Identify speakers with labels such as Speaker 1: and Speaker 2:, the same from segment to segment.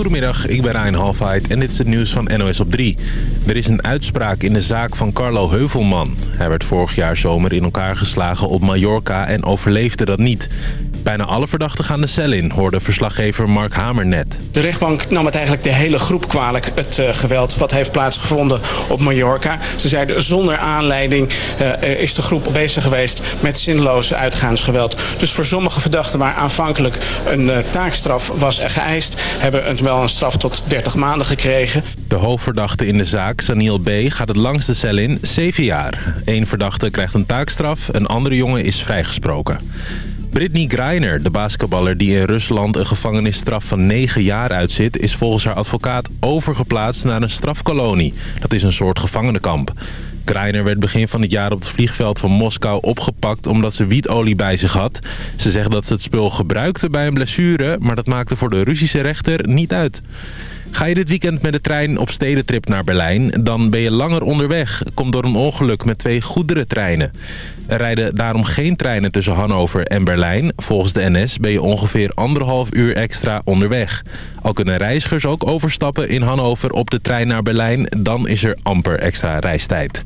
Speaker 1: Goedemiddag, ik ben Ryan Halfheid en dit is het nieuws van NOS op 3. Er is een uitspraak in de zaak van Carlo Heuvelman. Hij werd vorig jaar zomer in elkaar geslagen op Mallorca en overleefde dat niet. Bijna alle verdachten gaan de cel in, hoorde verslaggever Mark Hamer net.
Speaker 2: De rechtbank nam het eigenlijk de hele groep kwalijk, het uh, geweld wat heeft plaatsgevonden op Mallorca. Ze zeiden zonder aanleiding uh, is de groep bezig geweest met zinloze uitgaansgeweld. Dus voor sommige verdachten waar aanvankelijk een uh, taakstraf was geëist... hebben het wel een straf tot 30 maanden gekregen.
Speaker 1: De hoofdverdachte in de zaak, Saniel B., gaat het langste cel in, 7 jaar. Eén verdachte krijgt een taakstraf, een andere jongen is vrijgesproken. Brittany Greiner, de basketballer die in Rusland een gevangenisstraf van 9 jaar uitzit... is volgens haar advocaat overgeplaatst naar een strafkolonie. Dat is een soort gevangenenkamp. Greiner werd begin van het jaar op het vliegveld van Moskou opgepakt omdat ze wietolie bij zich had. Ze zegt dat ze het spul gebruikte bij een blessure, maar dat maakte voor de Russische rechter niet uit. Ga je dit weekend met de trein op stedentrip naar Berlijn, dan ben je langer onderweg. Komt door een ongeluk met twee goederentreinen. Er rijden daarom geen treinen tussen Hannover en Berlijn. Volgens de NS ben je ongeveer anderhalf uur extra onderweg. Al kunnen reizigers ook overstappen in Hannover op de trein naar Berlijn. Dan is er amper extra reistijd.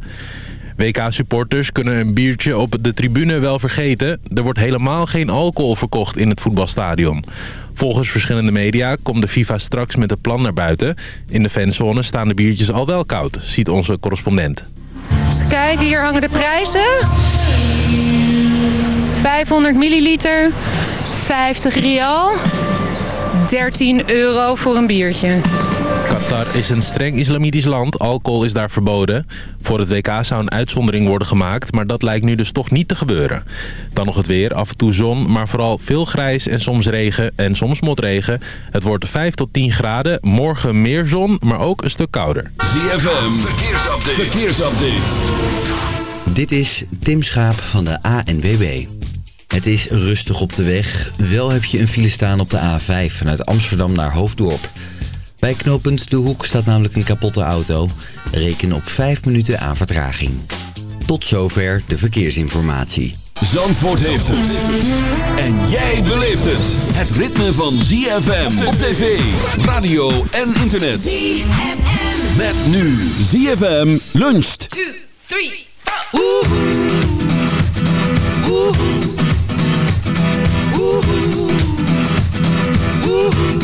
Speaker 1: WK-supporters kunnen een biertje op de tribune wel vergeten. Er wordt helemaal geen alcohol verkocht in het voetbalstadion. Volgens verschillende media komt de FIFA straks met een plan naar buiten. In de fanzone staan de biertjes al wel koud, ziet onze correspondent.
Speaker 3: Eens kijken, hier hangen de prijzen. 500 milliliter, 50 rial, 13 euro voor een biertje.
Speaker 1: Qatar is een streng islamitisch land. Alcohol is daar verboden. Voor het WK zou een uitzondering worden gemaakt, maar dat lijkt nu dus toch niet te gebeuren. Dan nog het weer, af en toe zon, maar vooral veel grijs en soms regen en soms motregen. Het wordt 5 tot 10 graden, morgen meer zon, maar ook een stuk kouder.
Speaker 4: ZFM, verkeersupdate. verkeersupdate.
Speaker 5: Dit is Tim Schaap van de ANWB. Het is rustig op de weg. Wel heb je een file staan op de A5 vanuit Amsterdam naar Hoofddorp. Bij knooppunt De Hoek staat namelijk een kapotte auto. Reken op 5 minuten aan vertraging. Tot zover de verkeersinformatie.
Speaker 4: Zandvoort heeft het. En jij beleeft het. Het ritme van ZFM op tv, radio en internet. ZFM. Met nu ZFM luncht. 2, 3, 4. Oeh. Oeh.
Speaker 6: My heart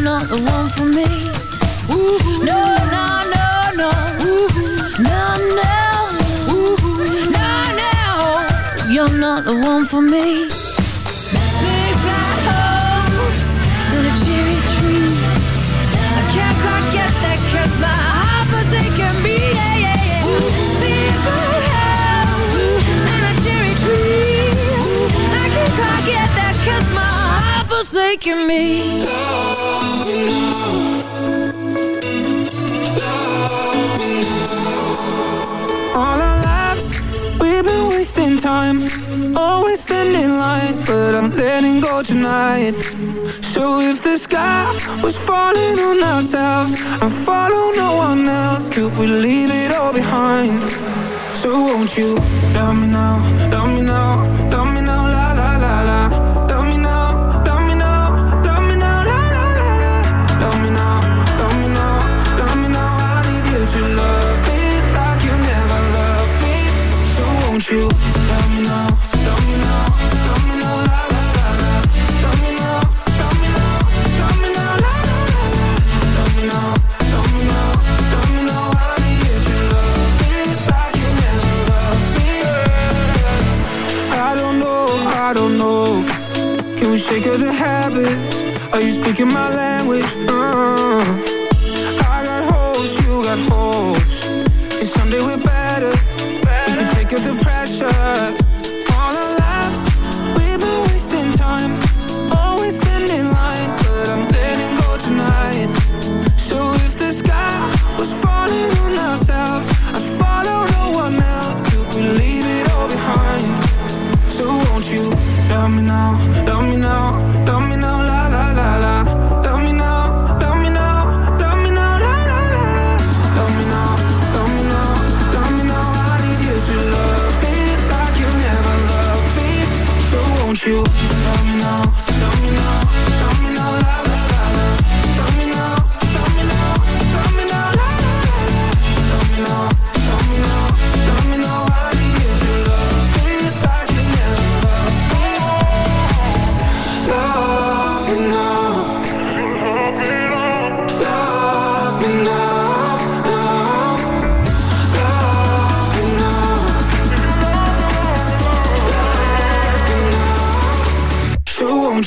Speaker 6: you're not the one for me. Ooh. No, no, no, no. Ooh. No, no. Ooh. No, no. You're not the one for me. Big black holes in a cherry tree. I can't quite get that cause my heart was aching me. Yeah, yeah, yeah. Ooh. Big black holes in a cherry tree. I can't quite get that cause my heart forsaken me.
Speaker 7: So if the sky was falling on ourselves And follow no one else, could we leave it all behind? So won't you love me now, love me now, love me now, Now, la la la la la la need you love me like you never loved me I don't know, I don't know Can we shake of the habits? Are you speaking my language? Uh, I got holes, you got holes And someday we're pressure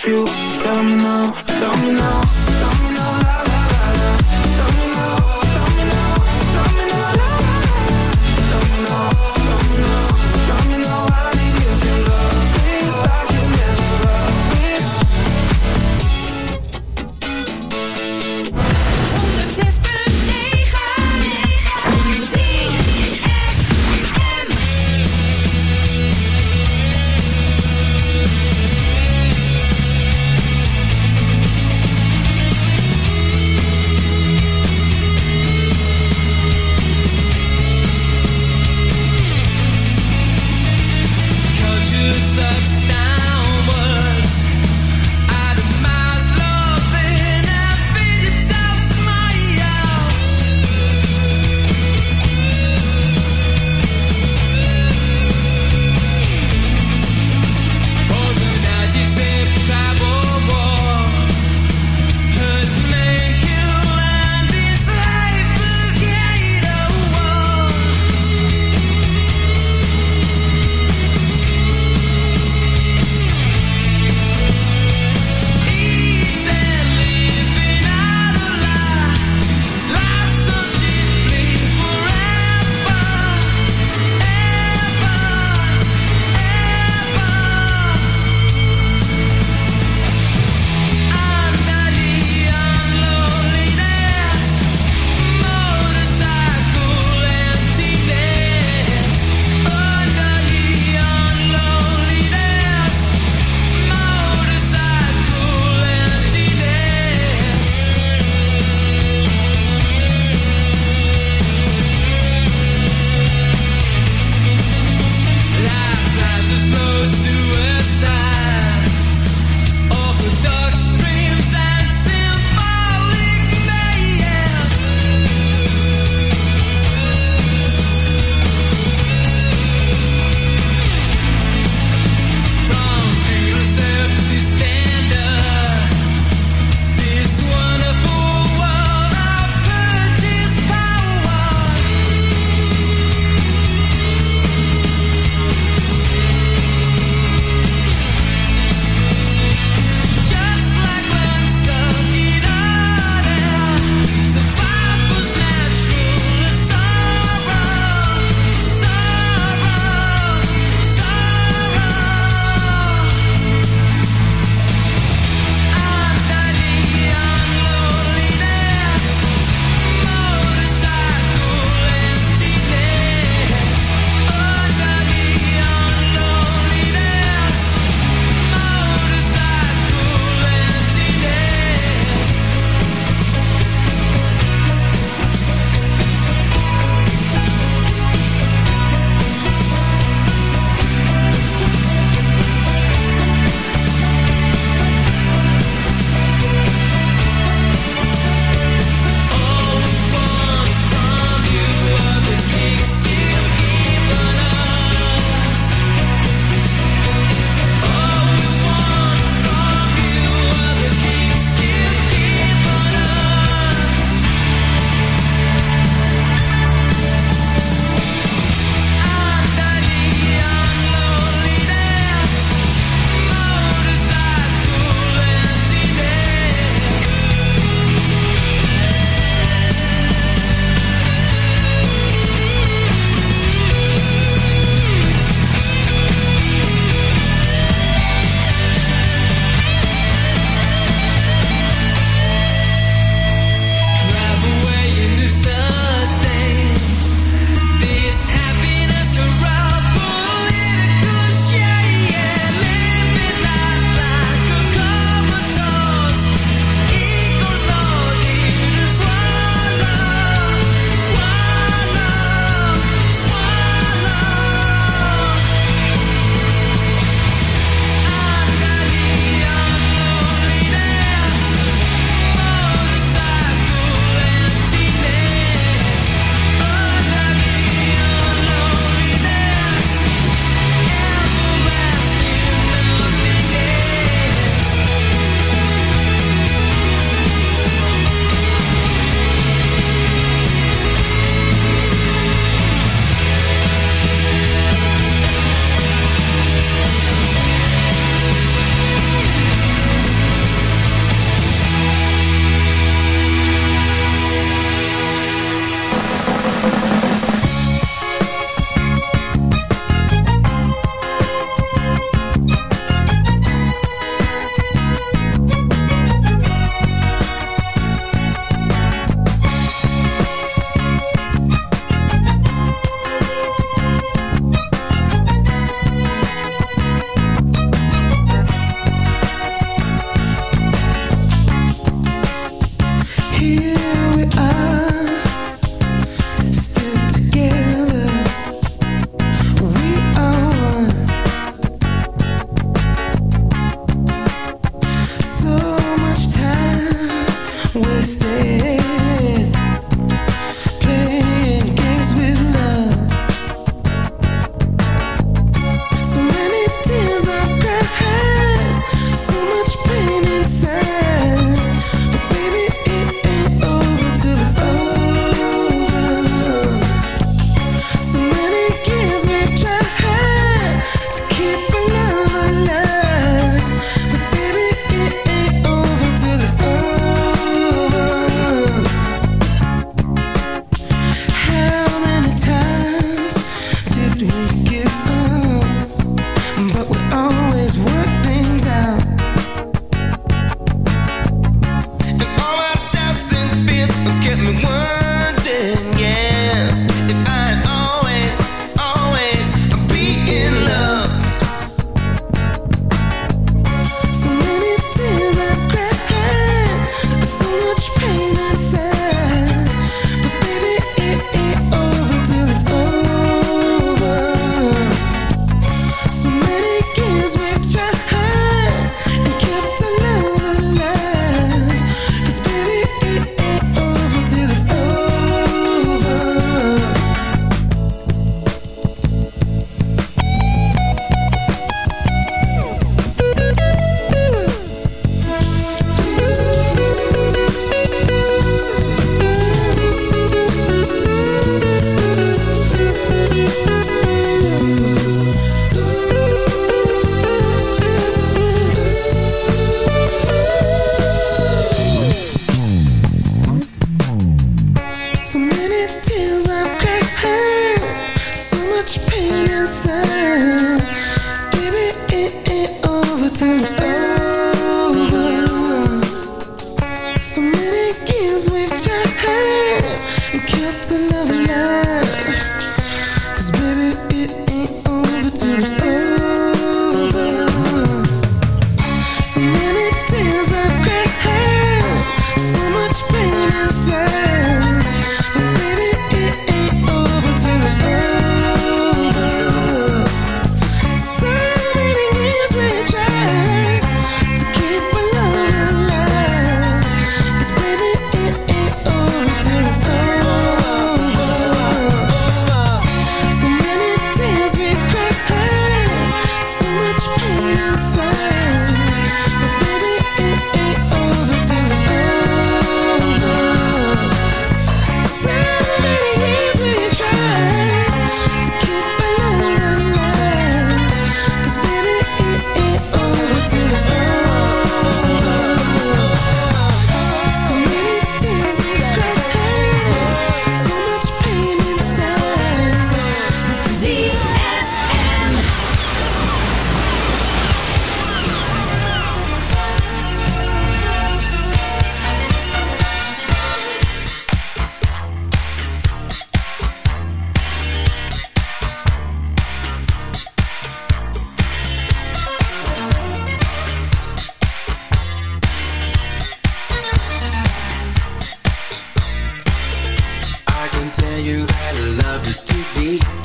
Speaker 7: you. Love me now, love me now,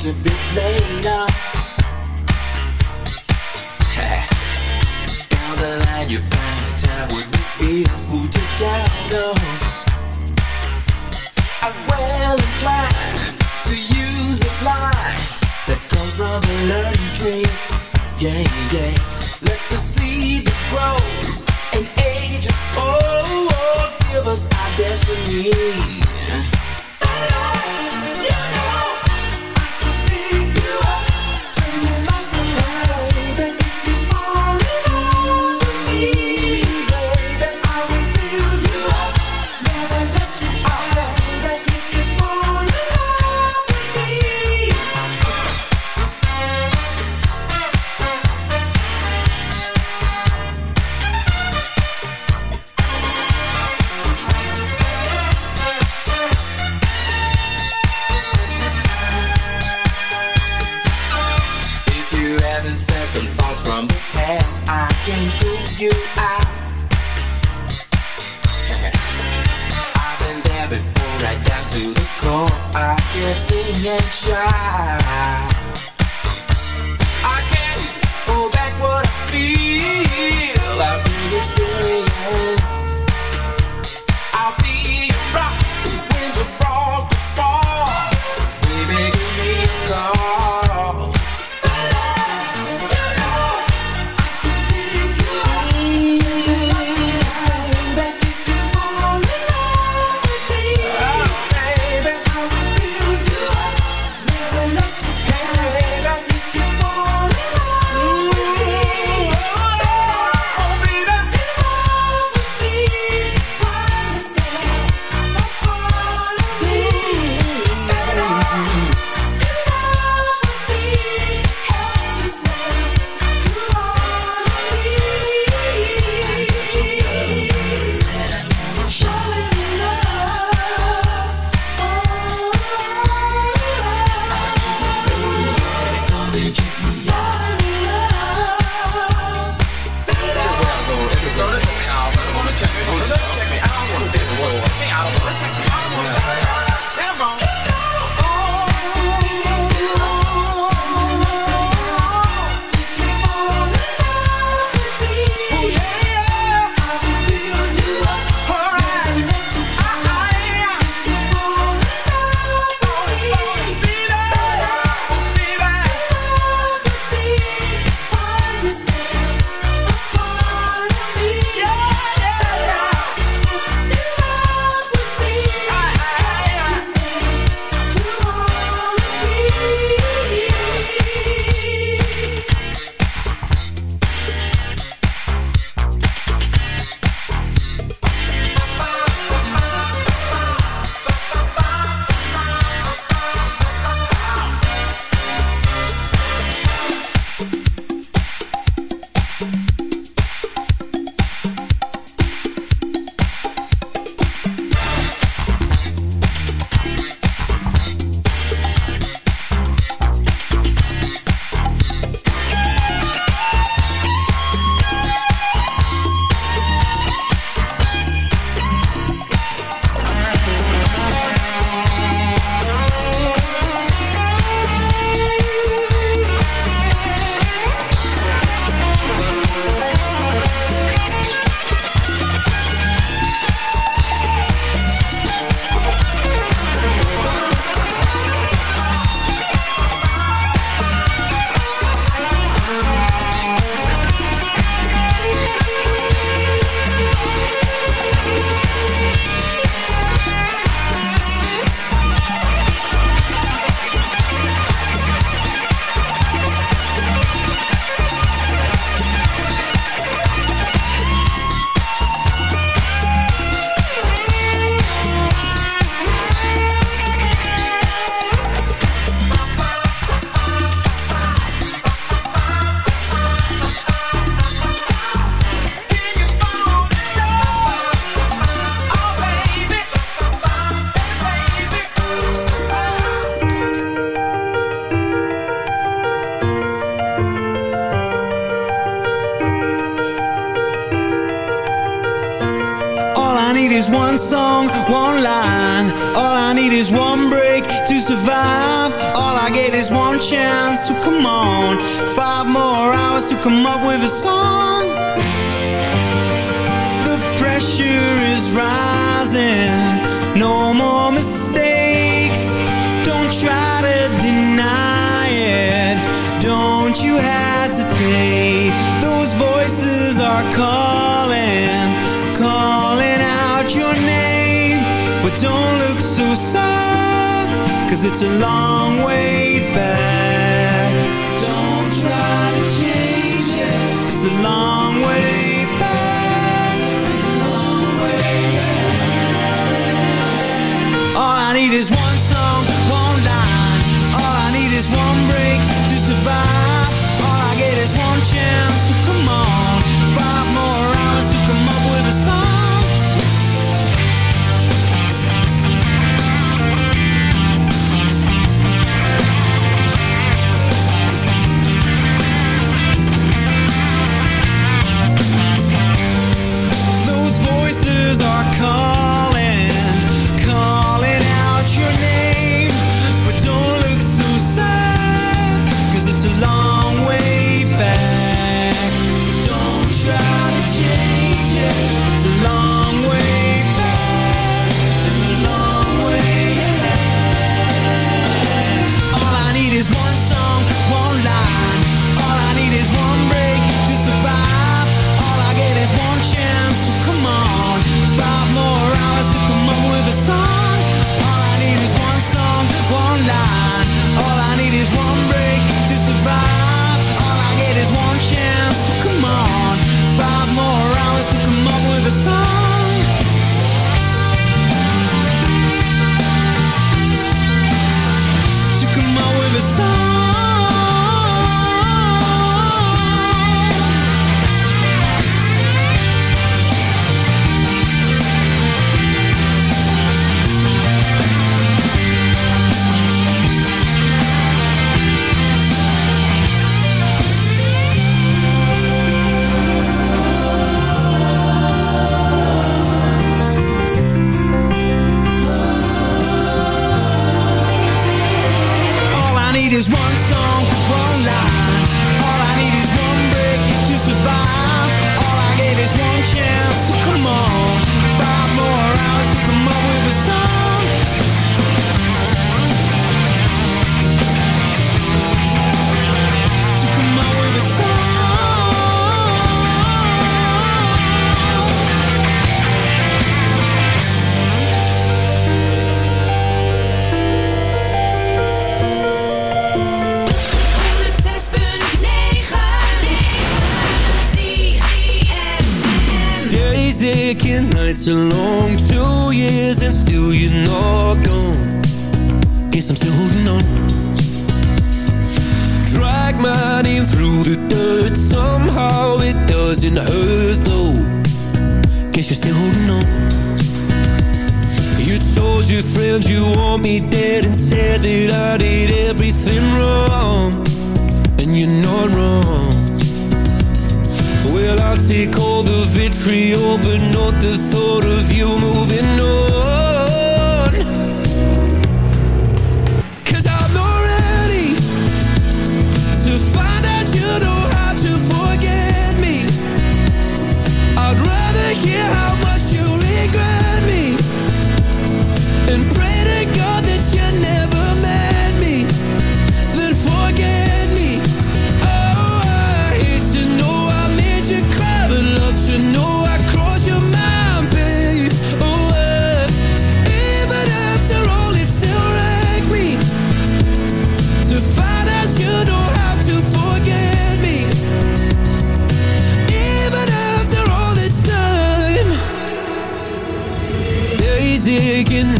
Speaker 7: to
Speaker 8: be played up. the
Speaker 9: sun.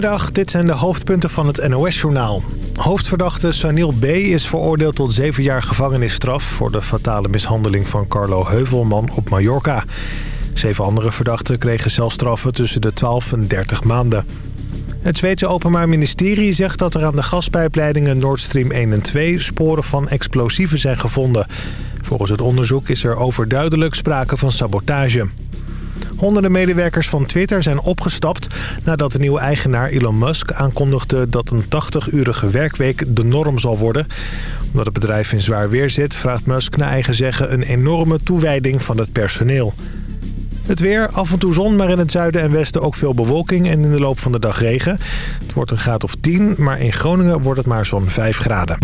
Speaker 10: Goedemiddag, dit zijn de hoofdpunten van het NOS-journaal. Hoofdverdachte Sanil B. is veroordeeld tot zeven jaar gevangenisstraf... voor de fatale mishandeling van Carlo Heuvelman op Mallorca. Zeven andere verdachten kregen celstraffen tussen de 12 en 30 maanden. Het Zweedse Openbaar Ministerie zegt dat er aan de gaspijpleidingen Nord Stream 1 en 2... sporen van explosieven zijn gevonden. Volgens het onderzoek is er overduidelijk sprake van sabotage. Honderden medewerkers van Twitter zijn opgestapt
Speaker 11: nadat de nieuwe eigenaar Elon Musk aankondigde dat een 80-urige werkweek de norm zal worden. Omdat het bedrijf in zwaar weer zit, vraagt Musk naar eigen zeggen een enorme toewijding van het personeel. Het weer, af en toe zon, maar in het zuiden en westen ook veel bewolking en in de loop van de dag regen. Het wordt een graad of 10, maar in Groningen wordt het maar zo'n 5 graden.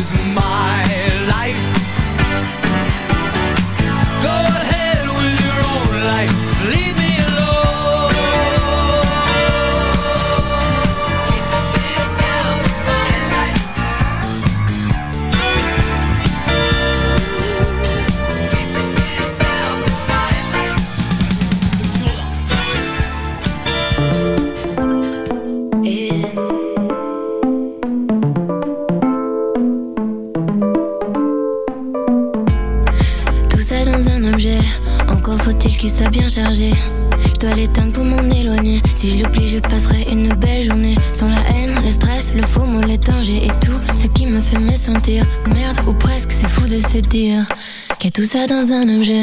Speaker 4: is
Speaker 12: ça dans un objet.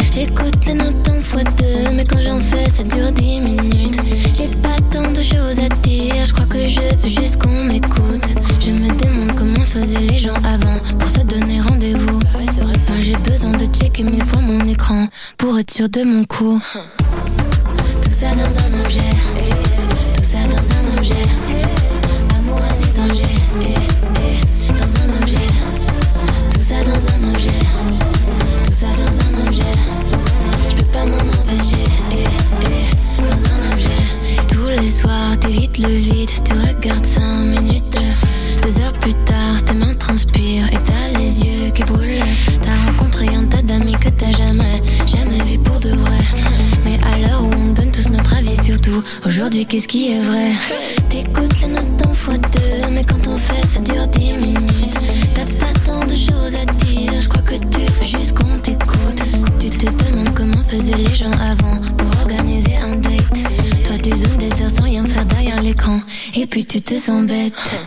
Speaker 12: tu te sens bête.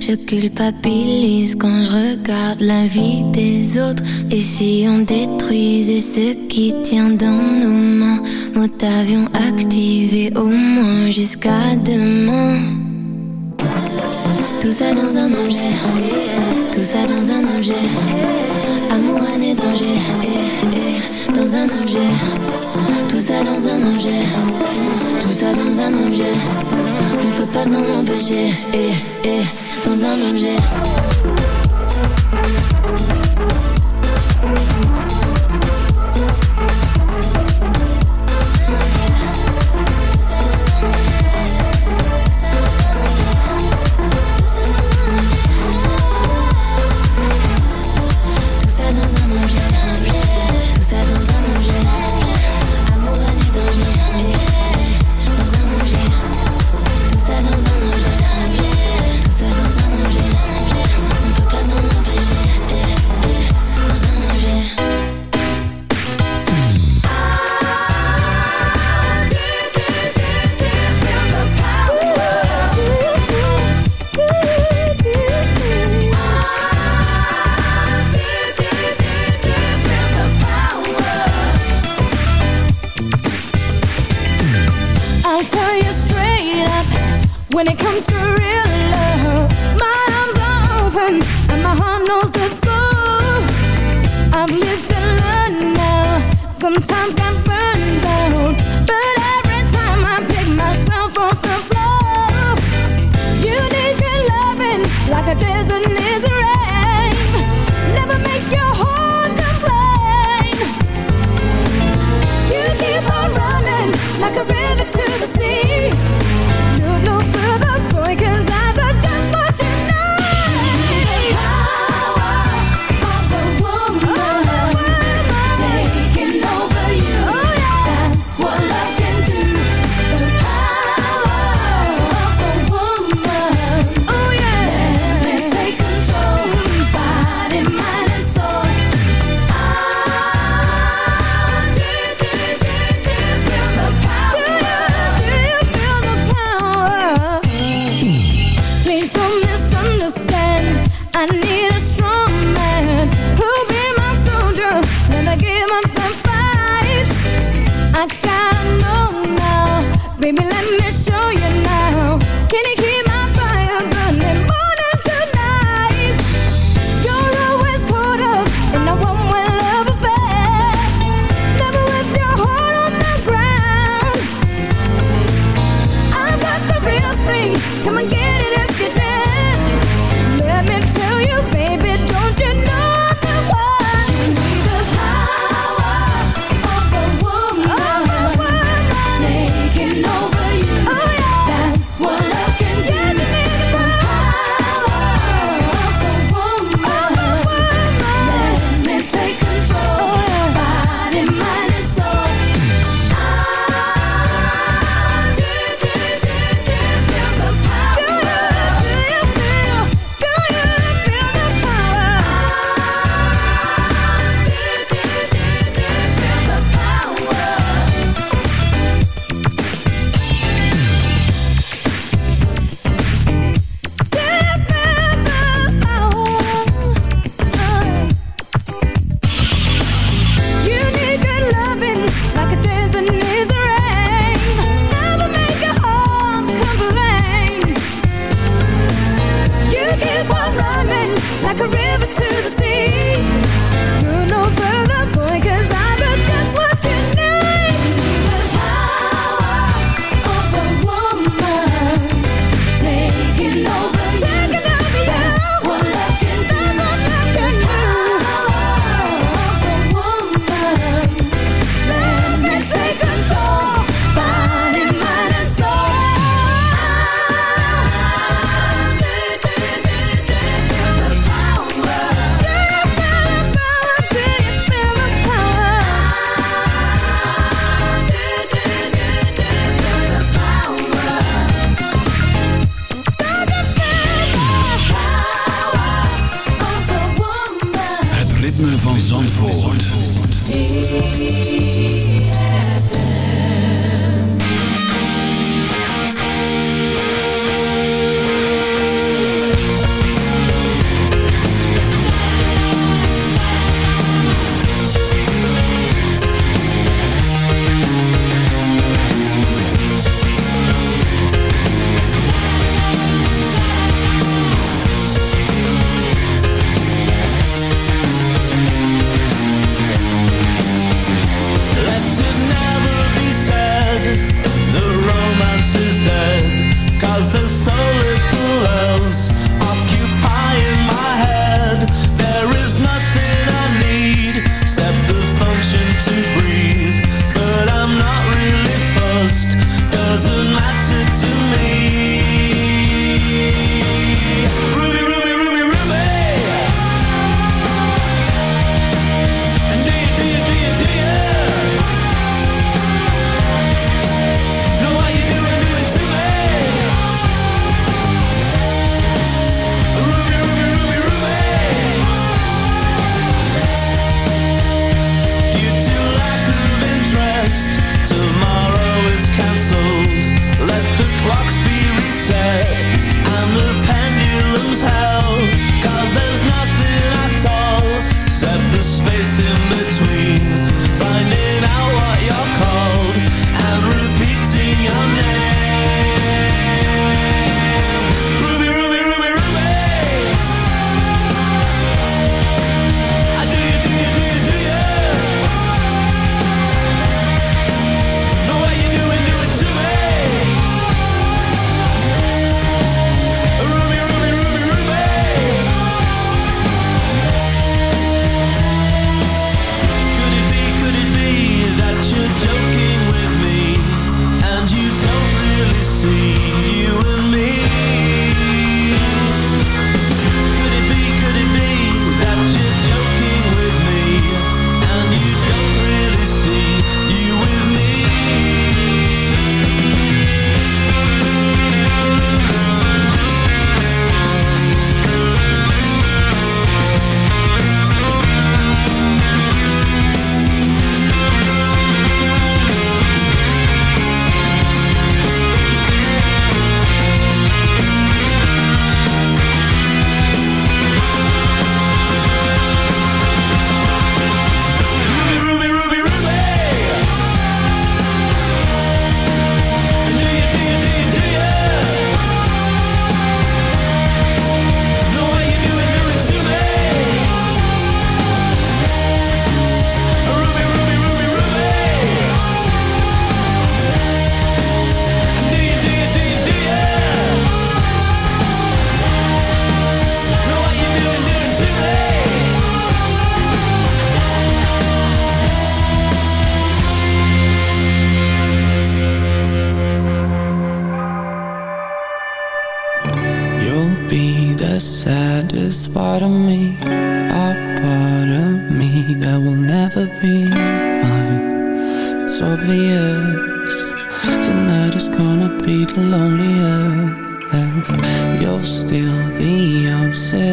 Speaker 12: Je culpabilise quand je regarde la vie des autres. Et si on détruisait ce qui tient dans nos mains, mot avion activé au moins jusqu'à demain. Tout ça dans un objet, tout ça dans un objet. Amour, année, danger, eh, eh, dans un objet. Tout ça dans un objet dans un objet. On peut pas s'en empêcher. Eh, eh, dans un objet.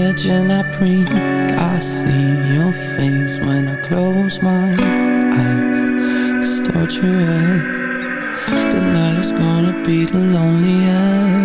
Speaker 6: religion I pray I
Speaker 13: see your face when I close my eyes. Start your head Tonight is gonna be the loneliest.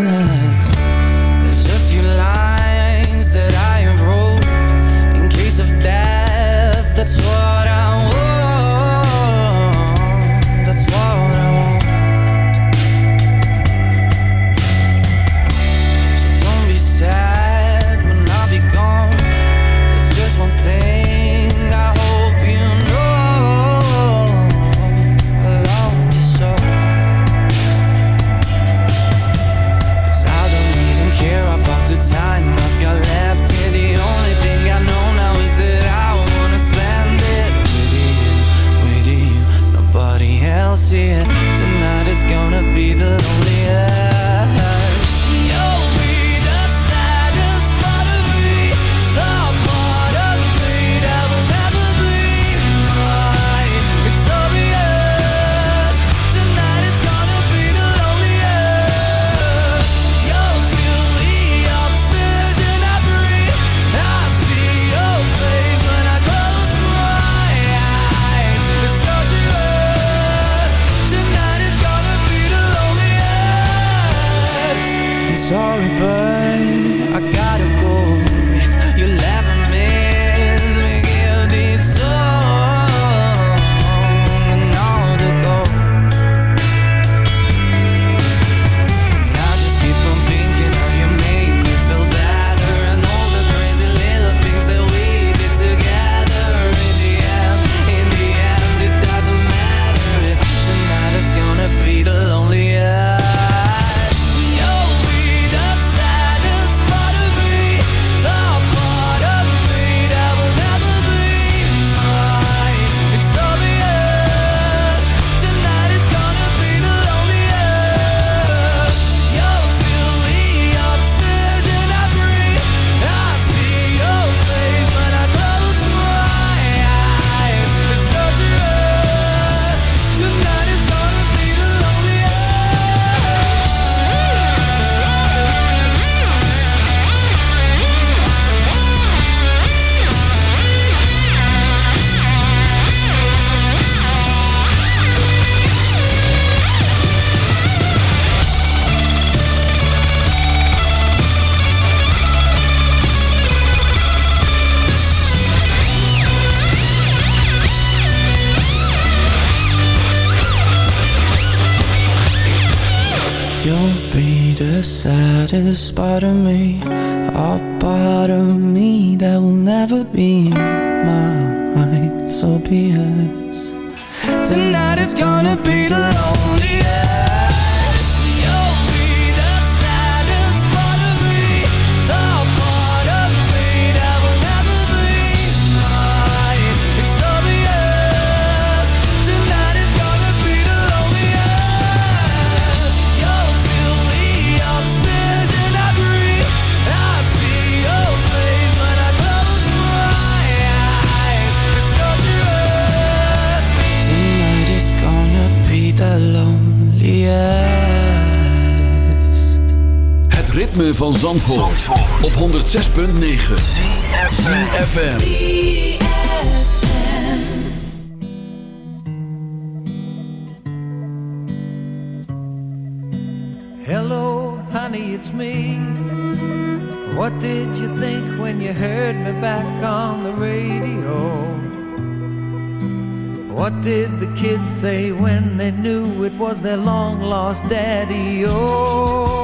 Speaker 4: 106.9 ZFM
Speaker 11: Hello, honey, it's me What did you think when you heard me back on the radio? What did the kids say when they knew it was their long lost daddy? Oh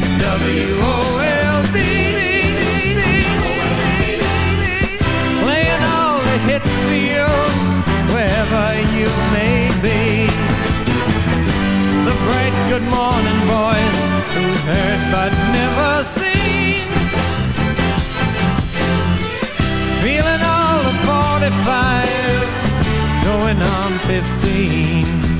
Speaker 11: WOLD. Playing all the hits for you, wherever you may be. The bright good morning voice, who's heard but never seen. Feeling all the 45, going on 15.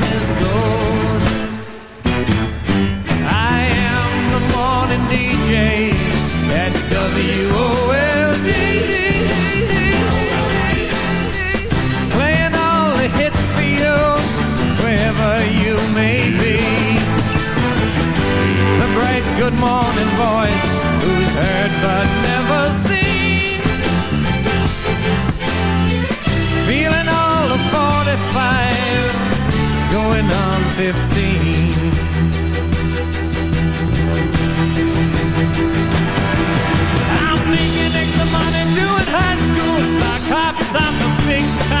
Speaker 11: morning voice, who's heard but never seen. Feeling all the 45, going on 15. I'm making extra money doing high school sock hops. I'm a big time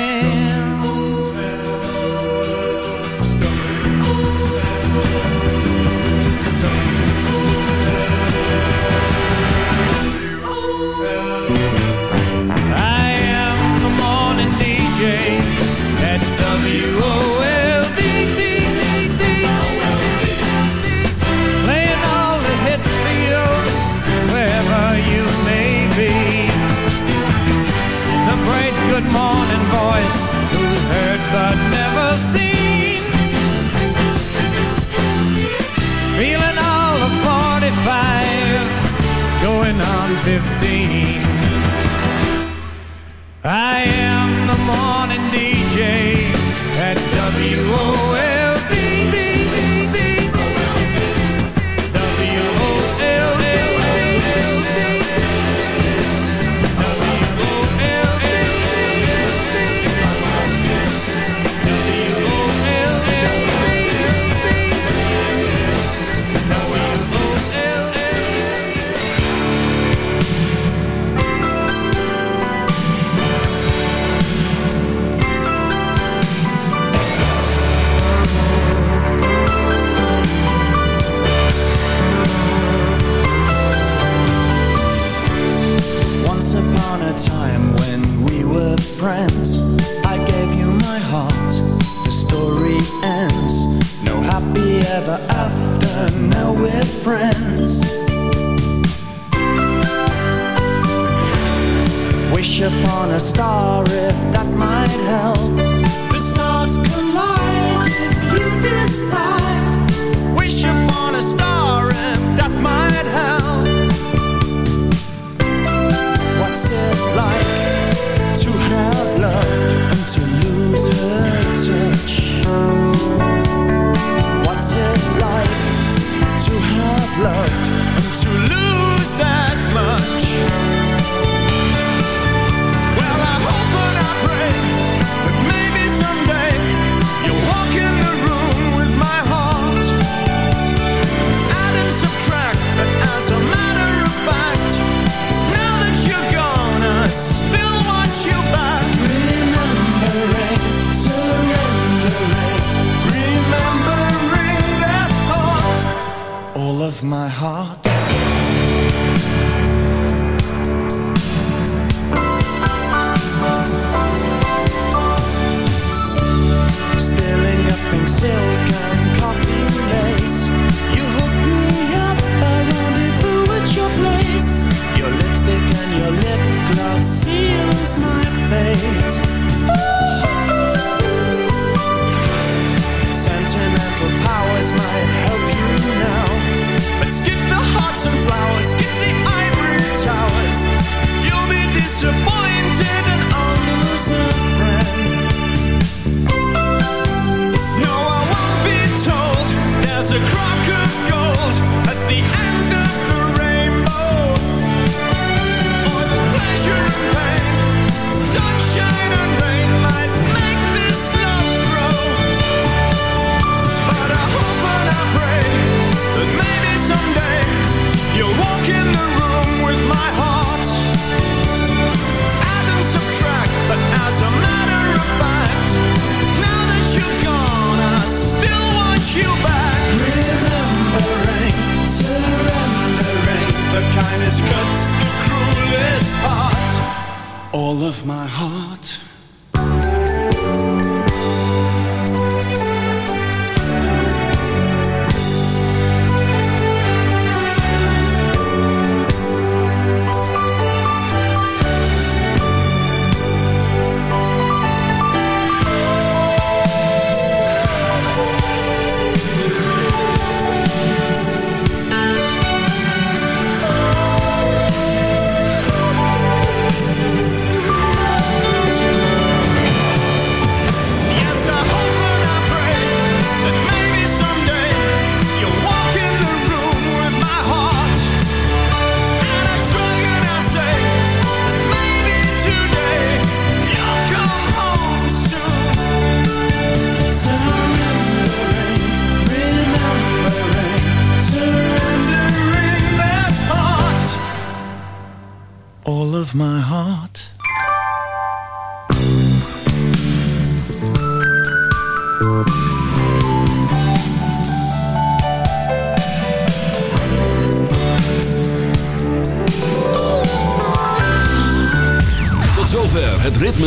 Speaker 11: 15. I am the morning
Speaker 14: friends. Wish upon a star if that might help. The stars collide if you decide. Wish upon a star if that might help. loved and to lose of my heart Spilling up in silk and coffee lace You hooked me up, I rendezvous at your place Your lipstick and
Speaker 4: your lip gloss sealed.